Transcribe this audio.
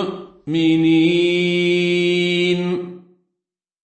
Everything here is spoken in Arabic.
المؤمنين.